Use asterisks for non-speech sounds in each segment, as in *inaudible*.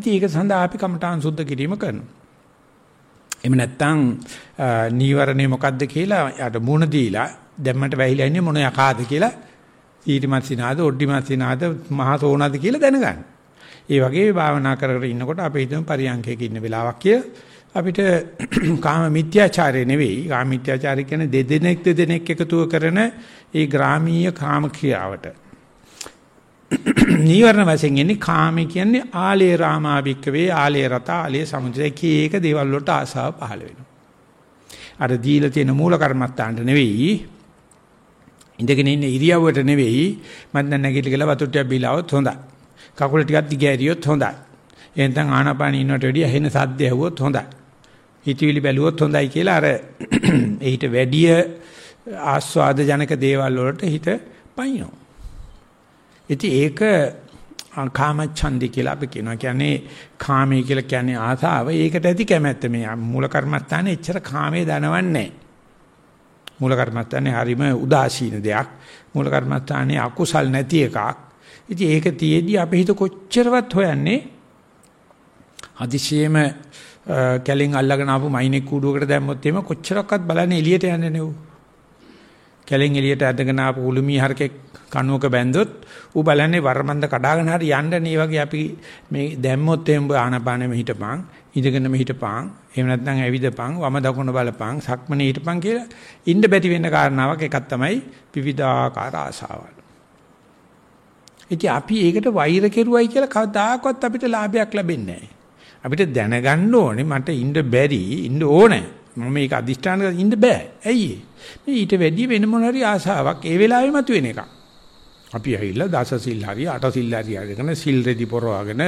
ඉතින් ඒක සඳහා අපි කමඨාන් සුද්ධ කිරීම කරනවා. එහෙම නැත්නම් නීවරණේ මොකද්ද කියලා යාට මුණ දීලා දැම්මට වැහිලා ඉන්නේ මොන යකාද කියලා ඊටිමත් සිනාද ඔඩ්ඩිමත් සිනාද මහා සෝනාද කියලා දැනගන්න. ඒ වගේ භාවනා කර කර ඉන්නකොට අපි හිතමු පරියන්කයක ඉන්න වෙලාවක් කිය අපිට *clears throat* කාම මිත්‍යාචාරය නෙවෙයි කාම මිත්‍යාචාරය කියන්නේ දෙදෙනෙක් දෙදෙනෙක් එකතුව කරන ඒ ග්‍රාමීය කාම ක්‍රියාවට *clears throat* නීවරණ වශයෙන් එන්නේ කාමී කියන්නේ ආලේ රාමාභික්ක වේ ආලේ රත ආලේ සමුදය කීයක දේවල් වලට ආසාව පහළ වෙනවා. අර දීලා තියෙන මූල කර්මත්තාන්ට නෙවෙයි ඉඳගෙන ඉන්න ඉරියව්වට නෙවෙයි මම දැන් නැගිටලා ගිහලා වතුර ටිකක් බීලාවොත් හොඳයි. කකුල ටිකක් දිගෑරියොත් හොඳයි. එහෙනම් ආනාපාන ඉන්නවට වැඩිය ඇහෙන සද්ද ඇහුවොත් හොඳයි. හිතවිලි බැලුවොත් හොඳයි කියලා අර *clears throat* ඊට වැඩිය ආස්වාද ජනක දේවල් වලට හිත පයින්නවා. ඉතින් ඒක කාමච්ඡන්දි කියලා අපි කියනවා. කියන්නේ කාමයේ කියලා කියන්නේ ආසාව. ඒකට ඇති කැමැත්ත මේ මූල කර්මස්ථානේ එච්චර කාමයේ දනවන්නේ මූල කර්මස්ථානේ හරීම උදාසීන දෙයක්. මූල කර්මස්ථානේ අකුසල් නැති එකක්. ඉතින් ඒක තියේදී අපි හිත කොච්චරවත් හොයන්නේ හදිසියෙම කැලෙන් අල්ලගෙන ආපු මයිනෙක් කූඩුවකට දැම්මොත් එහෙම කොච්චරක්වත් බලන්නේ එළියට යන්නේ නෙවු. කැලෙන් එළියට ඇදගෙන ආපු උළුමී හරකෙක් කණුවක බැන්දොත් ඌ බලන්නේ වරමන්ද කඩාගෙන හරි යන්න නේ වගේ අපි මේ දැම්මොත් එහෙම ආනපානෙම හිටපන් ඉඳගෙනම හිටපන් එහෙම නැත්නම් ඇවිදපන් වම දකුණ බලපන් සක්මනේ හිටපන් කියලා ඉන්න බැටි වෙන්න කාරණාවක් එකක් තමයි විවිධාකාර ආසාවල්. ඉතින් අපි ඒකට වෛර කෙරුවයි කියලා කවදාකවත් අපිට ලාභයක් ලැබෙන්නේ නැහැ. අපිට දැනගන්න ඕනේ මට ඉන්න බැරි ඉන්න ඕනේ. මම මේක අදිෂ්ඨාන කරලා ඉන්න බෑ. ඇයි මේ ඊට වැඩි වෙන මොන හරි ආසාවක් ඒ වෙලාවෙම මතුවෙන එකක්. අපි ඇවිල්ලා දස සිල් හරි අට සිල් හරි අරගෙන සිල් රෙදි පොරවගෙන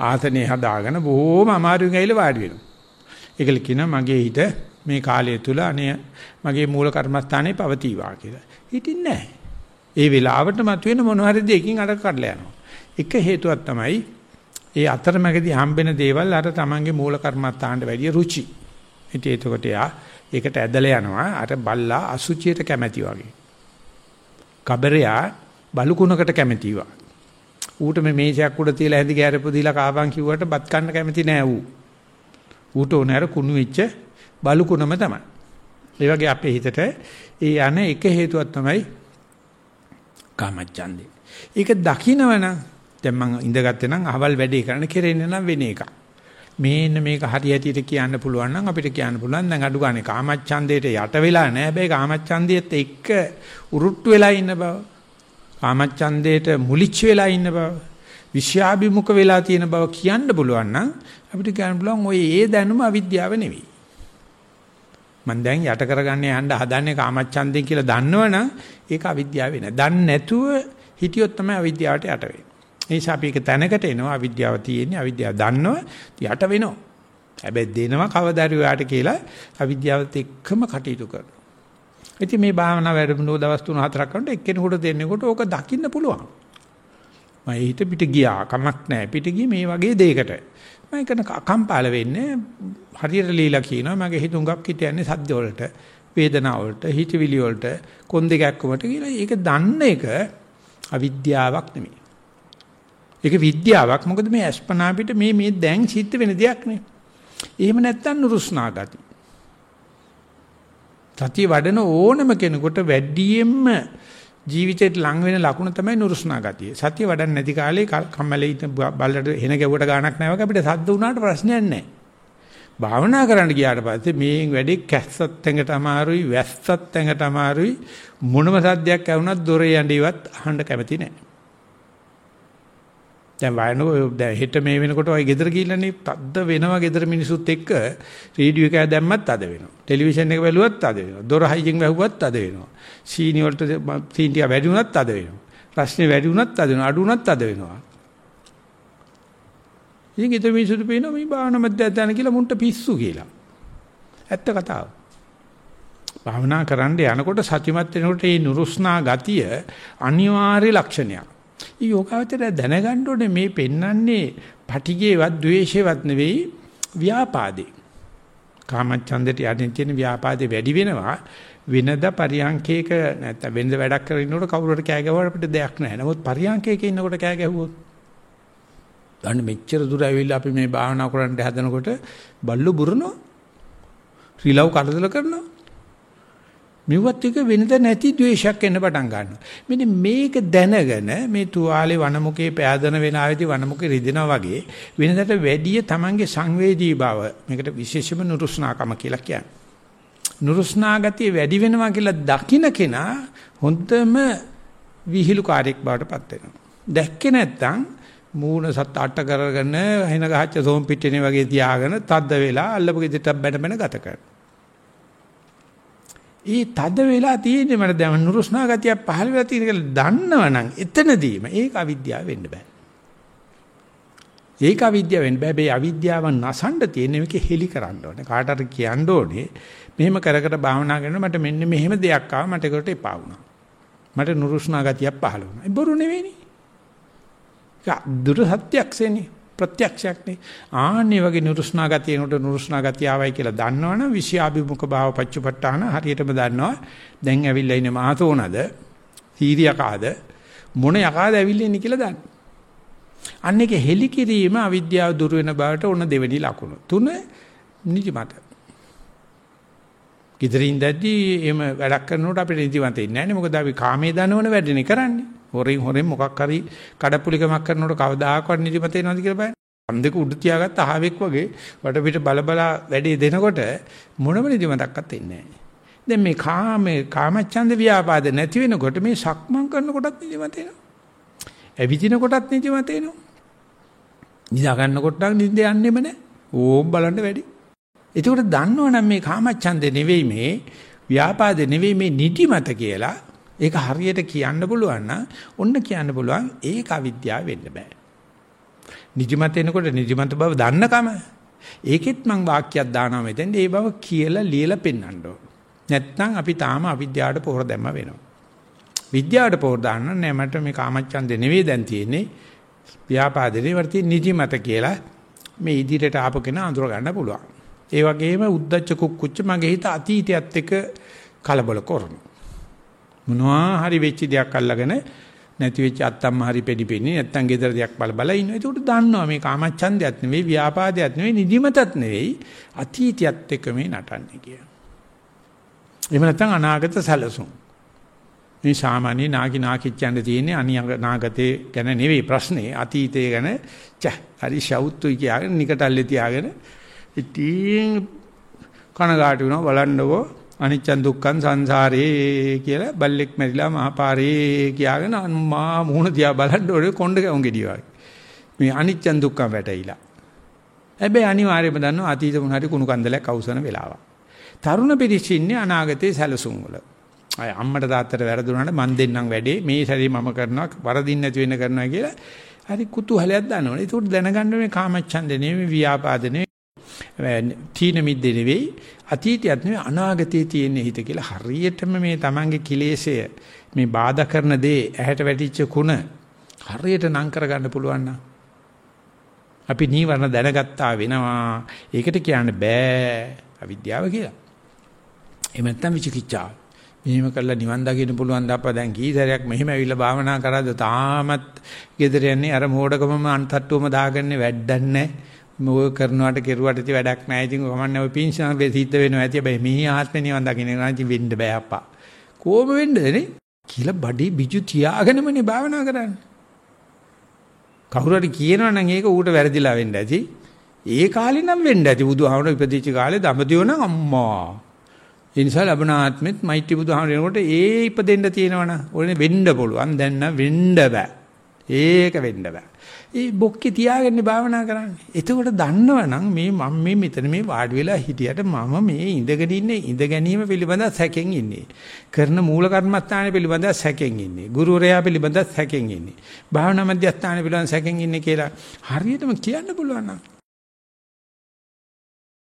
ආසනේ හදාගෙන බොහොම අමාරුවෙන් ඇවිල්ලා වාඩි වෙනවා. ඒකල කියනවා මගේ හිත මේ කාලය තුල අනේ මගේ මූල කර්මස්ථානේ පවතිවා කියලා. හිටින්නේ නැහැ. ඒ වෙලාවට මතුවෙන මොන හරි දෙයකින් අර කඩලා යනවා. එක හේතුවක් තමයි ඒ අතරමැදි හම්බෙන දේවල් අර තමන්ගේ මූල කර්මස්ථානට වැඩිය රුචි. ඉතින් එතකොට යා ඒකට ඇදලා යනවා අර බල්ලා අසුචියට කැමැති වගේ. කබරයා බලුකුණකට කැමැතිවා. ඌට මේ මේසයක් උඩ තියලා හැඳි ගෑරපු දීලා කාපන් කිව්වට බත් කන්න කැමති නෑ ඌ. ඌට ඕන අර කුණු වෙච්ච බලුකුණම තමයි. ඒ වගේ අපේ හිතට ඒ යන එක හේතුවක් තමයි කාමච්ඡන්දේ. ඒක දකින්නවනම් දැන් මම ඉඳගත්තේ නම් අහවල් වැඩේ කරන්න කෙරෙන්නේ නම් වෙන එකක්. මේන්න මේක හරි හැටියට කියන්න පුළුවන් නම් අපිට කියන්න පුළුවන් දැන් අඩු ගානේ කාමච්ඡන්දේට යට වෙලා නැහැ. හැබැයි කාමච්ඡන්දේත් එක්ක උරුට්ටු වෙලා ඉන්න බව. කාමච්ඡන්දේට මුලිච්ච වෙලා ඉන්න බව. විෂයාභිමුඛ වෙලා තියෙන බව කියන්න පුළුවන් නම් අපිට කියන්න පුළුවන් ඔය ඒ දැනුම අවිද්‍යාව නෙවෙයි. මම දැන් යට කරගන්න යන්න හදන්නේ කාමච්ඡන්දේ කියලා දන්නවනම් ඒක අවිද්‍යාව වෙන. දන්නේ නැතුව හිටියොත් තමයි අවිද්‍යාවට යට වෙන්නේ. ඒ නිසා අපි එක තැනකට එනවා අවිද්‍යාව තියෙන්නේ අවිද්‍යාව දන්නව යට වෙනවා. හැබැයි දෙනවා කවදාරි ඔයාට කියලා අවිද්‍යාවත් එක්කම කටයුතු කරනවා. ඉතින් මේ භාවනා වැඩමුළුව දවස් 3-4ක් කරනකොට එක්කෙනෙකුට දෙන්නෙකුට ඕක දකින්න පුළුවන්. මම හිත පිට ගියා කමක් නැහැ පිට ගියේ මේ වගේ දෙයකට. මම කරන අකම්පාල වෙන්නේ හරියට ලීලා කියනවා මගේ හිත උඟක් හිත යන්නේ සද්ද වලට වේදනාව වලට හිතවිලි වලට කොන් දෙකක් කොමට කියලා ඒක දන්න එක අවිද්‍යාවක් නෙමෙයි. ඒක විද්‍යාවක්. මොකද මේ අස්පනා පිට මේ මේ දැන් සිද්ධ වෙන දෙයක් නේ. එහෙම නැත්තම් නුරුස්නා ගති. සතිය වඩන ඕනම කෙනෙකුට වැඩියෙන්ම ජීවිතේට ලං වෙන ලකුණ තමයි නුරුස්නා ගතිය. සතිය වඩන්න නැති කාලේ කම්මැලි බල්ලට එන ගැවුවට ගාණක් නැහැ වගේ අපිට සද්ද වුණාට ප්‍රශ්නයක් නැහැ. භාවනා කරන්න ගියාට පස්සේ මේ වැඩි කැස්සත් ඇඟට අමාරුයි වැස්සත් ඇඟට අමාරුයි මොනම සද්දයක් ඇහුණත් දොරේ යඬිවත් අහන්න කැමති නැහැ. දැන් වයනෝ දැන් හෙට මේ වෙනකොට ඔය ගෙදර ගිහිල්ලානේ තද්ද වෙනවා ගෙදර මිනිසුත් එක්ක රේඩියෝ එක දැම්මත් තද වෙනවා. ටෙලිවිෂන් එක බැලුවත් තද වෙනවා. දොර හයියෙන් වැහුවත් තද වෙනවා. සීනි වලට සීනි ටික වැඩි වුණත් තද වෙනවා. රස්නේ වැඩි වුණත් තද වෙනවා. අඩු වුණත් තද වෙනවා. ඉතින් ගෙදර මිනිසුන්ට පේනවා මේ භාවනා මැදයන් කියලා මුන්ට පිස්සු කියලා. ඇත්ත කතාව. භාවනා කරන්න යනකොට සත්‍යමත් වෙනකොට මේ නුරුස්නා ගතිය අනිවාර්ය ලක්ෂණයක්. යෝගාවචරය දැනගන්න ඕනේ මේ පෙන්වන්නේ පටිගේවත් ද්වේෂේවත් නෙවෙයි ව්‍යාපාදේ. කාමච්ඡන්දට යටින් තියෙන ව්‍යාපාදේ වැඩි වෙනවා වෙනද පරියන්කේක නැත්නම් වෙනද වැඩක් කරගෙන ඉන්නකොට කවුරුහට කෑ ගැහුවට අපිට දෙයක් නැහැ. නමුත් පරියන්කේක ඉන්නකොට කෑ ගැහුවොත් අන්න මෙච්චර දුර ඇවිල්ලා අපි මේ භාවනා කරන්න හදනකොට බල්ලු බුරනවා. රිලව් කරදල කරනවා. මෙවත් එක වෙනද නැති ද්වේෂයක් එන්න පටන් ගන්නවා. මෙන්න මේක දැනගෙන මේ තුවාලේ වනමුකේ පෑදන වෙන ආයති වනමුකේ රිදෙනා වගේ වෙනදට වැඩිය Tamange සංවේදී බව මේකට විශේෂම නුරුස්නාකම කියලා කියන්නේ. නුරුස්නා ගතිය වැඩි වෙනවා කියලා දකින්න කෙනා හොඳම විහිළුකාරයෙක් බවට පත් වෙනවා. දැක්කේ නැත්තම් මූණ සත් අට කරගෙන හින ගහච්ච සෝම් පිටිනේ වගේ තියාගෙන තද්ද වෙලා අල්ලපු ගෙදරට බැන බැන ගත කරනවා. ඊ තද වෙලා තියෙන්නේ මට දැන් නුරුස්නා ගතිය පහළ වෙලා තියෙන කියලා දන්නවනම් එතනදීම ඒක අවිද්‍යාව වෙන්න බෑ. ඒක අවිද්‍යාව වෙන්න බෑ. මේ අවිද්‍යාව නසන්න තියෙන මේක හෙලි කරන්න ඕනේ. කාටට කියන්න ඕනේ. මෙහෙම කර කර භාවනා කරනකොට මට මෙන්න මෙහෙම දෙයක් ආවා මට ඒකට එපා වුණා. මට නුරුස්නා ගතියක් පහළ වුණා. ඒ බොරු නෙවෙයිනේ. ඒක දුර සත්‍යක්ෂේනේ. ප්‍රත්‍යක්ෂයක් නේ. ආන්නේ වගේ නුරුස්නා ගතියනට නුරුස්නා ගතිය ආවයි කියලා දන්නවනම් විෂයාභිමුඛ භාව පච්චපට්ඨාන හරියටම දන්නවා. දැන් ඇවිල්ලා ඉන්නේ මාතෝනද, සීරියකාද, මොන යකාද ඇවිල්ලා ඉන්නේ කියලා දන්න. අන්න එක හෙලි කිරීම අවිද්‍යාව දුර වෙන බවට ඕන දෙවෙනි ලකුණ. තුන නිදිමත. gedirin දැද්දී එහෙම වැඩක් කරනකොට අපිට නිදිමත ඉන්නේ නැහැ නේ. මොකද අපි කාමයේ දනවන වැඩනේ කරන්නේ. හොරෙන් හොරෙන් මොකක් හරි කඩපුලිකමක් කරනකොට කවදාකවත් නිදිමත එනවද කියලා බලන්න. අම් දෙක උඩ තියාගත්ත අහවෙක් වගේ වටපිට බල බල වැඩේ දෙනකොට මොනම නිදිමතක්වත් එන්නේ නැහැ. දැන් මේ කාමේ කාමච්ඡන්ද ව්‍යාපාද නැති වෙනකොට මේ සක්මන් කරනකොටත් නිදිමත එනවා. ඇවිදින කොටත් නිදිමත එනවා. නිදා ගන්නකොට නම් නිින්ද යන්නෙම නැහැ. ඕම් බලන්න වැඩි. ඒකට දන්නවනම් මේ කාමච්ඡන්ද නෙවෙයි මේ ව්‍යාපාද නෙවෙයි මේ නිදිමත කියලා ඒක හරියට කියන්න පුළුවන් නම් ඔන්න කියන්න පුළුවන් ඒක අවිද්‍යාව වෙන්න බෑ. නිදිමත එනකොට නිදිමත බව දන්නකම ඒකෙත් මං වාක්‍යයක් දානවා මෙතෙන් ඒ බව කියලා ලියලා පෙන්වන්න ඕන. නැත්නම් අපි තාම අවිද්‍යාවට පොහොර දැම්ම වෙනවා. විද්‍යාවට පොහොර දාන්න නෑ මට මේ කාමච්ඡන්දේ නෙවෙයි දැන් තියෙන්නේ. ව්‍යාපාදේ වර්ති නිදිමත කියලා මේ ඉදිරියට ආපු කෙනා අඳුර ගන්න පුළුවන්. ඒ වගේම උද්දච්ච කුක්කුච්ච මගේ හිත අතීතයත් එක්ක කලබල කරනවා. මොනවා හරි වෙච්ච දෙයක් අල්ලගෙන නැති වෙච්ච අත්තම්ම හරි පෙඩිපෙන්නේ නැත්තම් gedara දෙයක් බල බල ඉන්නවා. ඒකට දන්නවා මේ කාමච්ඡන්දයක් නෙවෙයි ව්‍යාපාදයක් නෙවෙයි නිදිමතත් නෙවෙයි අතීතයත් එක්ක මේ නටන්නේ කිය. එහෙම නැත්නම් අනාගත සැලසුම්. මේ සාමාන්‍ය නාකි නාකිච්චයන්ට තියෙන්නේ අනාගතේ ගැන නෙවෙයි ප්‍රශ්නේ අතීතය ගැන ච හරි ෂවුත්තුයි කියාගෙන නිකටල්ලේ තියාගෙන ඉතින් කනගාටු වෙනවා බලන්නකෝ අනිච්චන් දුක්ඛන් සංසාරේ කියලා බල්ලෙක් මැරිලා මහපාරේ කියාගෙන මා මුහුණ දිහා බලන්න ඕනේ කොණ්ඩ කැවුම් ගෙඩිය වගේ. මේ අනිච්චන් දුක්ඛන් වැටයිලා. හැබැයි අනිවාර්යයෙන්ම දන්නවා අතීත මොන හරි කුණු කන්දලයක් අවසන වෙලාවක්. තරුණ පිරිස ඉන්නේ අනාගතයේ සැලසුම් වල. අය අම්මට තාත්තට වැරදුනාට මන් දෙන්නම් වැඩේ මේ සැරේ මම කරනවා වරදින් නැති වෙන්න කරනවා කියලා හරි කුතුහලයක් දන්නවනේ. ඒක දැනගන්න මේ කාමච්ඡන්ද නෙමෙයි ව්‍යාපාද නෙමෙයි තීන මිද්දේ නෙවෙයි අතීතයත් නෙවෙයි අනාගතයේ තියෙන හිත කියලා හරියටම මේ Tamange කිලේශය මේ බාධා කරන දේ ඇහැට වැටිච්ච කුණ හරියට නම් කරගන්න පුළුවන් නම් අපි නීවරණ දැනගත්තා වෙනවා. ඒකට කියන්න බෑ අවිද්‍යාව කියලා. එහෙම නැත්නම් විචිකිච්ඡාව. මෙහෙම කළා නිවන් දකින්න පුළුවන් දාපා දැන් කී සැරයක් මෙහෙම ඇවිල්ලා භාවනා කරාද තාමත් ගෙදර යන්නේ අර මෝඩකමම අන්තට්ටුවම දාගන්නේ වැඩක් නැහැ. මොක කරනවට කෙරුවට ඉති වැඩක් නැහැ. ඉතින් කමන්නේ ඔය පින්ෂන් වෙ සිද්ධ වෙනවා ඇති. හැබැයි මේ ආත්මේ නිවන් දකින්න නම් ඉතින් වෙන්න බෑ අප්පා. කොහොම වෙන්නද නේ? කියලා බඩේ බිජු තියාගෙනමනේ භාවනා කරන්නේ. කවුරු හරි කියනවා නම් ඒක ඌට වැරදිලා වෙන්න ඇති. ඒ කාලේ නම් වෙන්න ඇති. බුදුහාමුදුරුවෝ ඉපදිච්ච කාලේ දඹදිව නම් අම්මා. ඒ නිසා ලබන ආත්මෙත් මෛත්‍රී බුදුහාමුදුරුවෝ එනකොට ඒ ඉපදෙන්න තියෙනවනම් ඕනේ වෙන්න පුළුවන්. දැන් නම් වෙන්න බෑ. ඒක වෙන්න බෑ. ඒ බොක්කේ තියාගෙන භාවනා කරන්නේ. එතකොට දන්නවනම් මේ මම මේ මෙතන මේ වාඩි වෙලා හිටියට මම මේ ඉඳගෙන ඉන්නේ ඉඳ ගැනීම පිළිබඳ සැකෙන් ඉන්නේ. කරන මූල කර්මස්ථාන පිළිබඳ සැකෙන් ඉන්නේ. ගුරුවරයා පිළිබඳ සැකෙන් ඉන්නේ. භාවනා මධ්‍යස්ථාන පිළිබඳ සැකෙන් ඉන්නේ කියලා හරියටම කියන්න පුළුවන් නම්